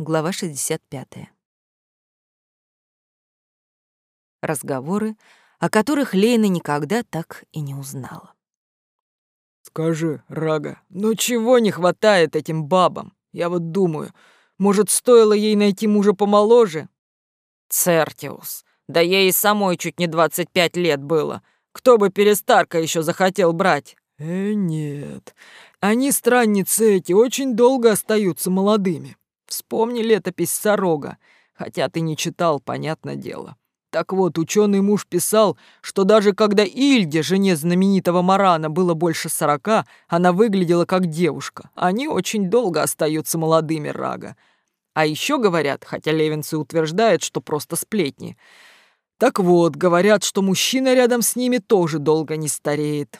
Глава 65. Разговоры, о которых Лейна никогда так и не узнала. «Скажи, Рага, ну чего не хватает этим бабам? Я вот думаю, может, стоило ей найти мужа помоложе?» «Цертиус, да ей и самой чуть не 25 лет было. Кто бы перестарка еще захотел брать?» «Э, нет. Они, странницы эти, очень долго остаются молодыми. Вспомни летопись Сорога, хотя ты не читал, понятное дело. Так вот, ученый муж писал, что даже когда Ильде, жене знаменитого Марана, было больше сорока, она выглядела как девушка. Они очень долго остаются молодыми, Рага. А еще говорят, хотя Левинцы утверждают, что просто сплетни. Так вот, говорят, что мужчина рядом с ними тоже долго не стареет.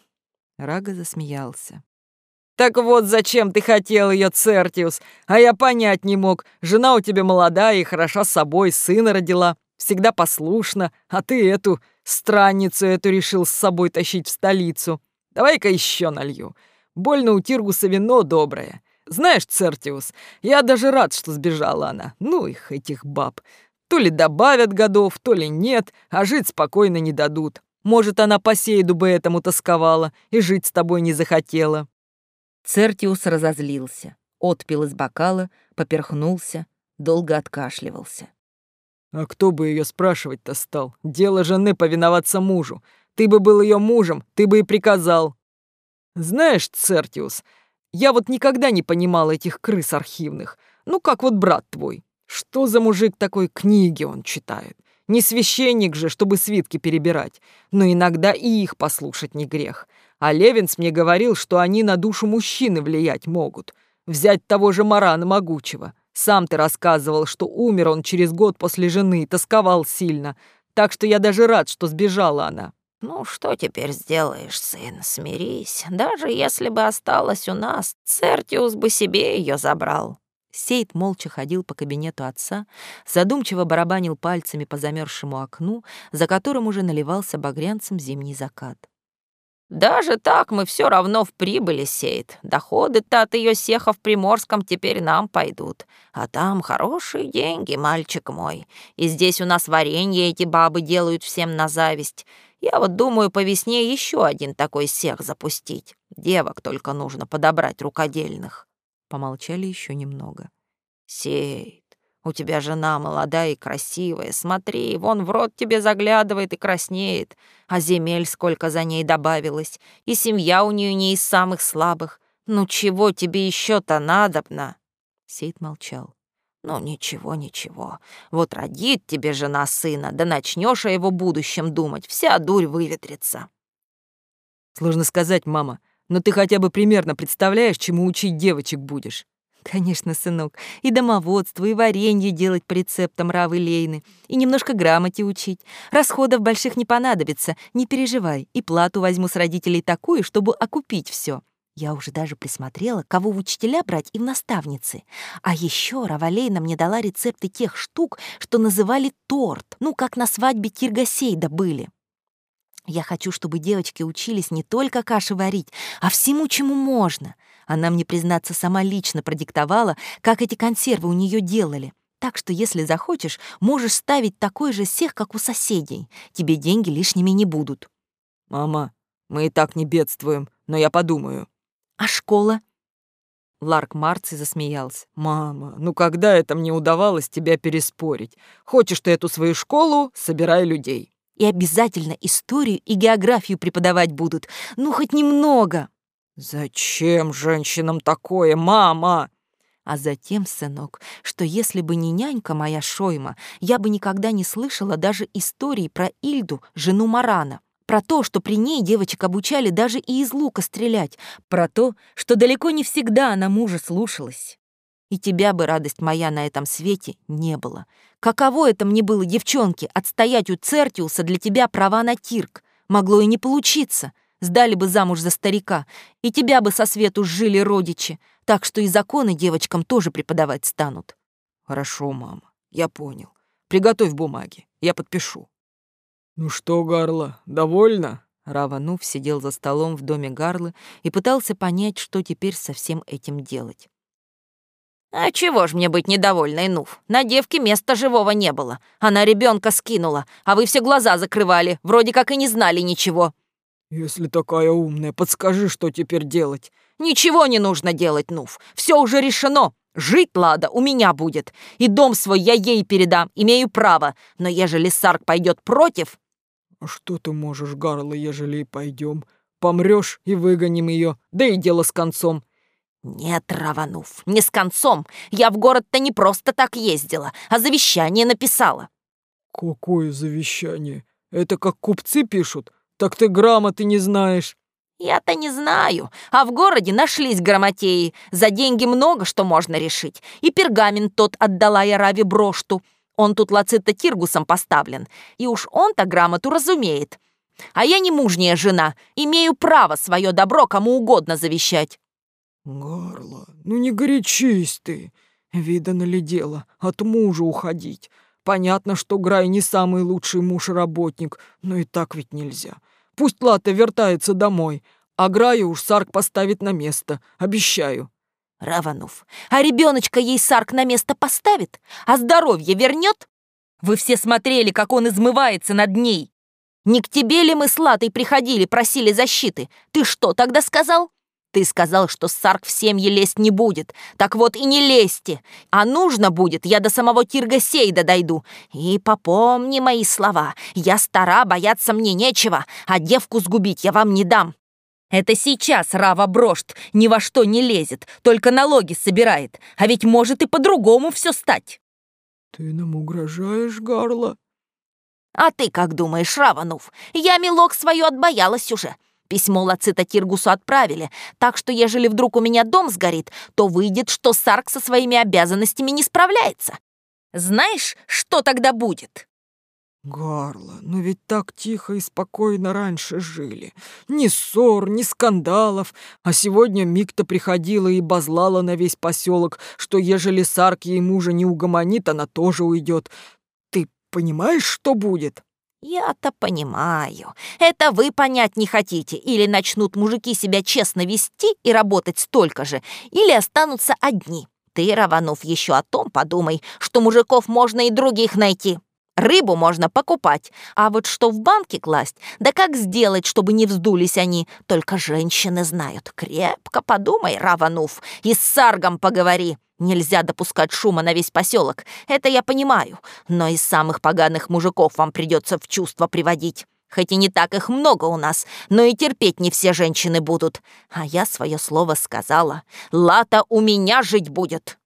Рага засмеялся. «Так вот зачем ты хотел ее, Цертиус, а я понять не мог. Жена у тебя молодая и хороша собой, сына родила, всегда послушна, а ты эту странницу эту решил с собой тащить в столицу. Давай-ка еще налью. Больно у Тиргуса вино доброе. Знаешь, Цертиус, я даже рад, что сбежала она. Ну их, этих баб. То ли добавят годов, то ли нет, а жить спокойно не дадут. Может, она по сейду бы этому тосковала и жить с тобой не захотела. Цертиус разозлился, отпил из бокала, поперхнулся, долго откашливался. «А кто бы ее спрашивать-то стал? Дело жены повиноваться мужу. Ты бы был ее мужем, ты бы и приказал. Знаешь, Цертиус, я вот никогда не понимал этих крыс архивных. Ну, как вот брат твой. Что за мужик такой книги он читает? Не священник же, чтобы свитки перебирать. Но иногда и их послушать не грех. А Левинс мне говорил, что они на душу мужчины влиять могут. Взять того же Марана Могучего. Сам ты рассказывал, что умер он через год после жены, тосковал сильно. Так что я даже рад, что сбежала она. «Ну, что теперь сделаешь, сын? Смирись. Даже если бы осталась у нас, Цертиус бы себе ее забрал». Сейд молча ходил по кабинету отца, задумчиво барабанил пальцами по замерзшему окну, за которым уже наливался багрянцем зимний закат. Даже так мы все равно в прибыли, Сейд. Доходы-то от ее сеха в Приморском теперь нам пойдут. А там хорошие деньги, мальчик мой. И здесь у нас варенье эти бабы делают всем на зависть. Я вот думаю по весне еще один такой сех запустить. Девок только нужно подобрать рукодельных. Помолчали еще немного. Сейд, у тебя жена молодая и красивая. Смотри, вон в рот тебе заглядывает и краснеет. А земель сколько за ней добавилось. И семья у нее не из самых слабых. Ну чего тебе еще-то надобно?» Сейд молчал. «Ну ничего, ничего. Вот родит тебе жена сына, да начнешь о его будущем думать, вся дурь выветрится». «Сложно сказать, мама, но ты хотя бы примерно представляешь, чему учить девочек будешь?» Конечно, сынок, и домоводство, и варенье делать по рецептам Равы Лейны, и немножко грамоте учить. Расходов больших не понадобится, не переживай, и плату возьму с родителей такую, чтобы окупить все. Я уже даже присмотрела, кого в учителя брать и в наставницы. А еще Равалейна мне дала рецепты тех штук, что называли торт, ну, как на свадьбе Киргасейда были. Я хочу, чтобы девочки учились не только каши варить, а всему, чему можно. Она мне, признаться, сама лично продиктовала, как эти консервы у нее делали. Так что, если захочешь, можешь ставить такой же сех, как у соседей. Тебе деньги лишними не будут. Мама, мы и так не бедствуем, но я подумаю. А школа? Ларк Марци засмеялся. «Мама, ну когда это мне удавалось тебя переспорить? Хочешь ты эту свою школу, собирай людей». И обязательно историю и географию преподавать будут. Ну, хоть немного. «Зачем женщинам такое, мама?» А затем, сынок, что если бы не нянька моя Шойма, я бы никогда не слышала даже истории про Ильду, жену Марана, про то, что при ней девочек обучали даже и из лука стрелять, про то, что далеко не всегда она мужа слушалась. И тебя бы, радость моя, на этом свете не было. Каково это мне было, девчонки, отстоять у Цертиуса для тебя права на тирк? Могло и не получиться — сдали бы замуж за старика, и тебя бы со свету сжили родичи, так что и законы девочкам тоже преподавать станут». «Хорошо, мама, я понял. Приготовь бумаги, я подпишу». «Ну что, Гарла, довольна?» Раванув сидел за столом в доме Гарлы и пытался понять, что теперь со всем этим делать. А чего ж мне быть недовольной, Нуф? На девке места живого не было. Она ребенка скинула, а вы все глаза закрывали, вроде как и не знали ничего. Если такая умная, подскажи, что теперь делать. Ничего не нужно делать, Нуф. Все уже решено. Жить Лада у меня будет. И дом свой я ей передам, имею право. Но ежели Сарк пойдет против... А что ты можешь, Гарла, ежели и пойдем? Помрешь и выгоним ее, да и дело с концом. «Нет, Раванув, не с концом. Я в город-то не просто так ездила, а завещание написала». «Какое завещание? Это как купцы пишут? Так ты грамоты не знаешь». «Я-то не знаю, а в городе нашлись грамотеи. За деньги много что можно решить. И пергамент тот отдала я Раве Брошту. Он тут Лацита Тиргусом поставлен, и уж он-то грамоту разумеет. А я не мужняя жена, имею право свое добро кому угодно завещать». «Гарла, ну не горячись ты. Видано ли дело, от мужа уходить. Понятно, что Грай не самый лучший муж-работник, но и так ведь нельзя. Пусть Лата вертается домой, а Грая уж Сарк поставит на место, обещаю». «Раванув, а ребеночка ей Сарк на место поставит, а здоровье вернет? Вы все смотрели, как он измывается над ней. Не к тебе ли мы с Латой приходили, просили защиты? Ты что тогда сказал?» Ты сказал, что Сарк в семье лезть не будет. Так вот и не лезьте. А нужно будет, я до самого Тирга Сейда дойду. И попомни мои слова. Я стара, бояться мне нечего, а девку сгубить я вам не дам. Это сейчас Рава Брошт ни во что не лезет, только налоги собирает. А ведь может и по-другому все стать. Ты нам угрожаешь, Гарла? А ты как думаешь, Раванув? Я милок свою отбоялась уже. Письмо Лацита Тиргусу отправили, так что ежели вдруг у меня дом сгорит, то выйдет, что Сарк со своими обязанностями не справляется. Знаешь, что тогда будет?» «Гарла, ну ведь так тихо и спокойно раньше жили. Ни ссор, ни скандалов. А сегодня Микта приходила и базлала на весь поселок, что ежели Сарк ей мужа не угомонит, она тоже уйдет. Ты понимаешь, что будет?» «Я-то понимаю. Это вы понять не хотите. Или начнут мужики себя честно вести и работать столько же, или останутся одни. Ты, Раванов, еще о том подумай, что мужиков можно и других найти. Рыбу можно покупать, а вот что в банке класть, да как сделать, чтобы не вздулись они, только женщины знают. Крепко подумай, Раванув, и с Саргом поговори. Нельзя допускать шума на весь поселок, это я понимаю, но из самых поганых мужиков вам придется в чувство приводить. Хоть и не так их много у нас, но и терпеть не все женщины будут. А я свое слово сказала. Лата у меня жить будет.